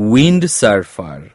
windsurfer